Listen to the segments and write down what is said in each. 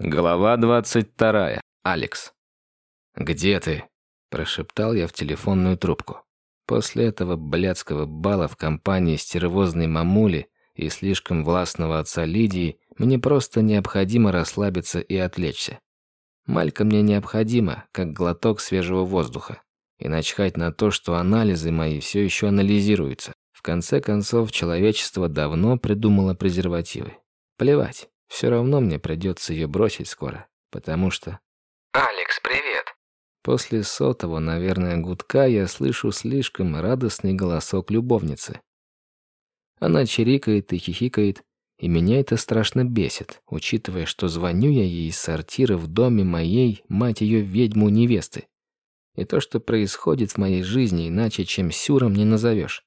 Глава 22. Алекс. «Где ты?» – прошептал я в телефонную трубку. После этого блядского бала в компании стервозной мамули и слишком властного отца Лидии мне просто необходимо расслабиться и отвлечься. Малька мне необходима, как глоток свежего воздуха. И начхать на то, что анализы мои все еще анализируются. В конце концов, человечество давно придумало презервативы. Плевать. Все равно мне придется ее бросить скоро, потому что... «Алекс, привет!» После сотого, наверное, гудка я слышу слишком радостный голосок любовницы. Она чирикает и хихикает, и меня это страшно бесит, учитывая, что звоню я ей из сортира в доме моей, мать ее, ведьму невесты. И то, что происходит в моей жизни, иначе, чем сюром не назовешь.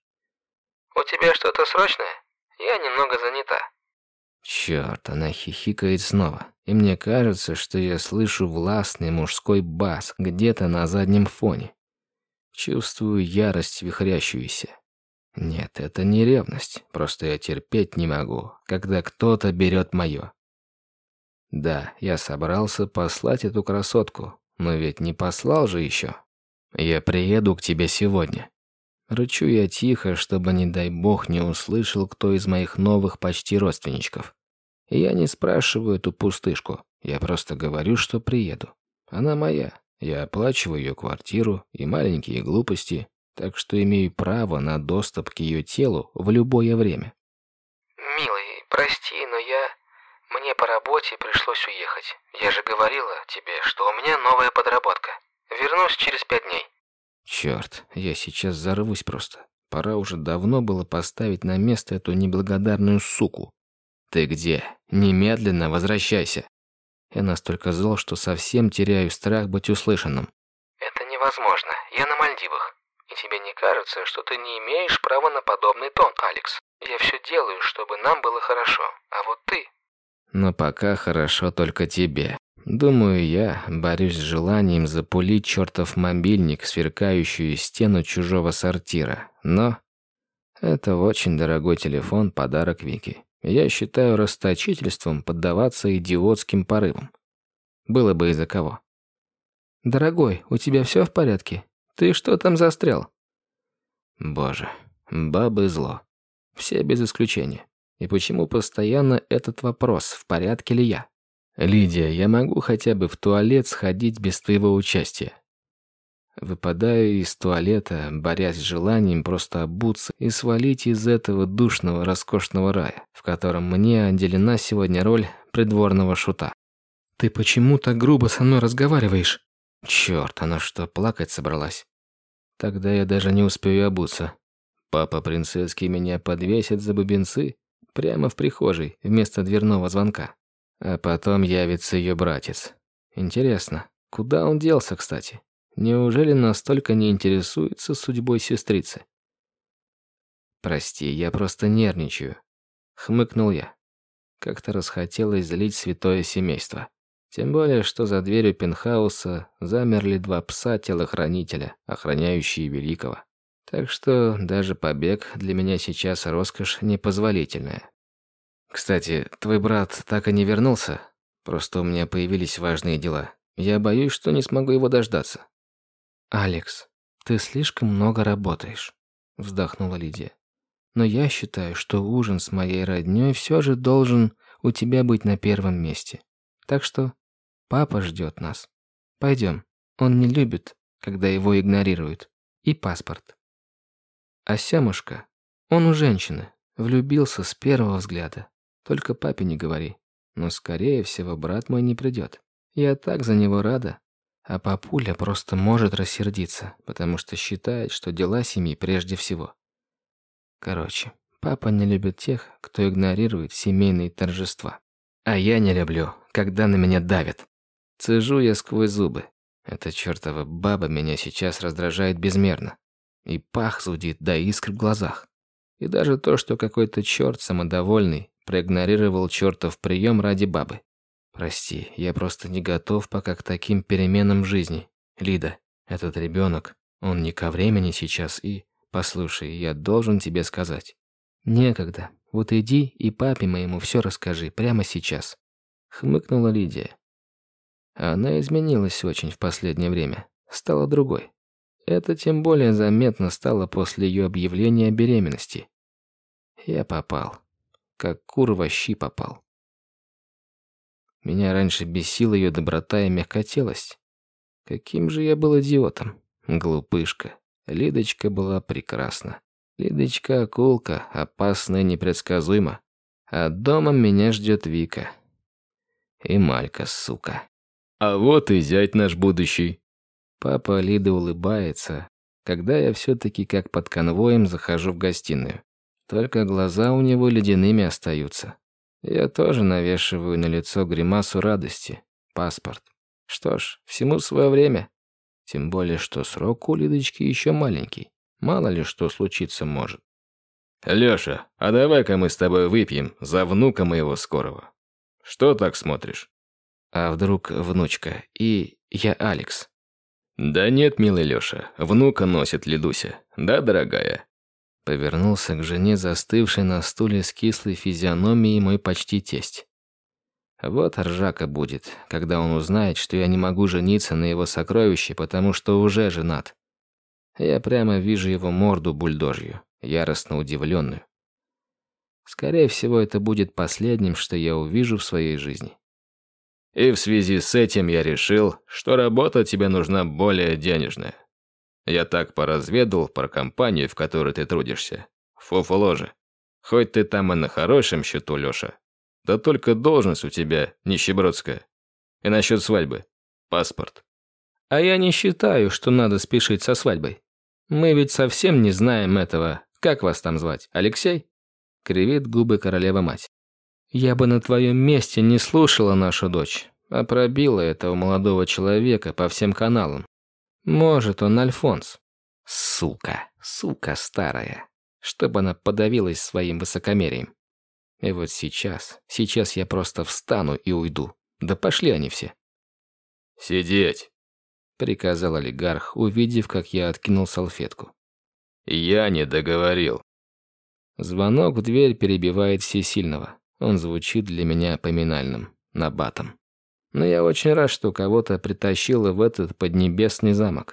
«У тебя что-то срочное? Я немного занята». Черт, она хихикает снова. И мне кажется, что я слышу властный мужской бас где-то на заднем фоне. Чувствую ярость вихрящуюся. Нет, это не ревность, просто я терпеть не могу, когда кто-то берет мое. Да, я собрался послать эту красотку, но ведь не послал же еще. Я приеду к тебе сегодня. Рычу я тихо, чтобы, не дай бог, не услышал кто из моих новых почти родственничков. Я не спрашиваю эту пустышку, я просто говорю, что приеду. Она моя, я оплачиваю ее квартиру и маленькие глупости, так что имею право на доступ к ее телу в любое время. «Милый, прости, но я... Мне по работе пришлось уехать. Я же говорила тебе, что у меня новая подработка. Вернусь через пять дней». Черт, я сейчас взорвусь просто. Пора уже давно было поставить на место эту неблагодарную суку. Ты где? Немедленно возвращайся. Я настолько зол, что совсем теряю страх быть услышанным. Это невозможно. Я на Мальдивах. И тебе не кажется, что ты не имеешь права на подобный тон, Алекс? Я все делаю, чтобы нам было хорошо. А вот ты... Но пока хорошо только тебе. Думаю, я борюсь с желанием запулить чертов мобильник, сверкающую стену чужого сортира. Но это очень дорогой телефон, подарок Вики. Я считаю расточительством поддаваться идиотским порывам. Было бы из-за кого. «Дорогой, у тебя все в порядке? Ты что там застрял?» Боже, бабы зло. Все без исключения. И почему постоянно этот вопрос, в порядке ли я? «Лидия, я могу хотя бы в туалет сходить без твоего участия?» Выпадаю из туалета, борясь с желанием просто обуться и свалить из этого душного, роскошного рая, в котором мне отделена сегодня роль придворного шута. «Ты почему так грубо со мной разговариваешь?» «Черт, она что, плакать собралась?» «Тогда я даже не успею обуться. Папа принцесский меня подвесит за бубенцы прямо в прихожей вместо дверного звонка». А потом явится ее братец. Интересно, куда он делся, кстати? Неужели настолько не интересуется судьбой сестрицы? «Прости, я просто нервничаю», — хмыкнул я. Как-то расхотелось злить святое семейство. Тем более, что за дверью пентхауса замерли два пса-телохранителя, охраняющие Великого. Так что даже побег для меня сейчас роскошь непозволительная. Кстати, твой брат так и не вернулся? Просто у меня появились важные дела. Я боюсь, что не смогу его дождаться. Алекс, ты слишком много работаешь, вздохнула Лидия. Но я считаю, что ужин с моей роднёй все же должен у тебя быть на первом месте. Так что папа ждет нас. Пойдем. Он не любит, когда его игнорируют. И паспорт. А Семушка, он у женщины, влюбился с первого взгляда. Только папе не говори. Но, скорее всего, брат мой не придет. Я так за него рада. А папуля просто может рассердиться, потому что считает, что дела семьи прежде всего. Короче, папа не любит тех, кто игнорирует семейные торжества. А я не люблю, когда на меня давят. Цежу я сквозь зубы. Эта чертова баба меня сейчас раздражает безмерно. И пах зудит до искр в глазах. И даже то, что какой-то черт самодовольный проигнорировал чертов прием ради бабы. Прости, я просто не готов пока к таким переменам жизни. Лида, этот ребенок, он не ко времени сейчас и... Послушай, я должен тебе сказать. Некогда. Вот иди и папе моему все расскажи прямо сейчас. Хмыкнула Лидия, Она изменилась очень в последнее время, стала другой. Это тем более заметно стало после ее объявления о беременности. Я попал. Как кур во щи попал. Меня раньше бесила ее доброта и мягкотелость. Каким же я был идиотом. Глупышка. Лидочка была прекрасна. Лидочка акулка, опасная и непредсказуема. А дома меня ждет Вика. И Малька, сука. А вот и зять наш будущий. Папа Лиды улыбается, когда я все-таки как под конвоем захожу в гостиную. Только глаза у него ледяными остаются. Я тоже навешиваю на лицо гримасу радости. Паспорт. Что ж, всему свое время. Тем более, что срок у Лидочки еще маленький. Мало ли что случиться может. Лёша, а давай-ка мы с тобой выпьем за внука моего скорого. Что так смотришь? А вдруг внучка? И я Алекс. Да нет, милый Лёша, внука носит Лидуся. Да, дорогая? Повернулся к жене, застывшей на стуле с кислой физиономией мой почти тесть. Вот ржака будет, когда он узнает, что я не могу жениться на его сокровище, потому что уже женат. Я прямо вижу его морду бульдожью, яростно удивленную. Скорее всего, это будет последним, что я увижу в своей жизни. И в связи с этим я решил, что работа тебе нужна более денежная. Я так поразведал про компанию, в которой ты трудишься. Фуфу Хоть ты там и на хорошем счету, Лёша, да только должность у тебя нищебродская. И насчет свадьбы. Паспорт. А я не считаю, что надо спешить со свадьбой. Мы ведь совсем не знаем этого. Как вас там звать? Алексей? Кривит губы королева-мать. Я бы на твоем месте не слушала нашу дочь, а пробила этого молодого человека по всем каналам. Может, он Альфонс. Сука, сука старая. Чтобы она подавилась своим высокомерием. И вот сейчас, сейчас я просто встану и уйду. Да пошли они все. «Сидеть!» — приказал олигарх, увидев, как я откинул салфетку. «Я не договорил». Звонок в дверь перебивает всесильного. Он звучит для меня поминальным, набатом. Но я очень рад, что кого-то притащило в этот поднебесный замок.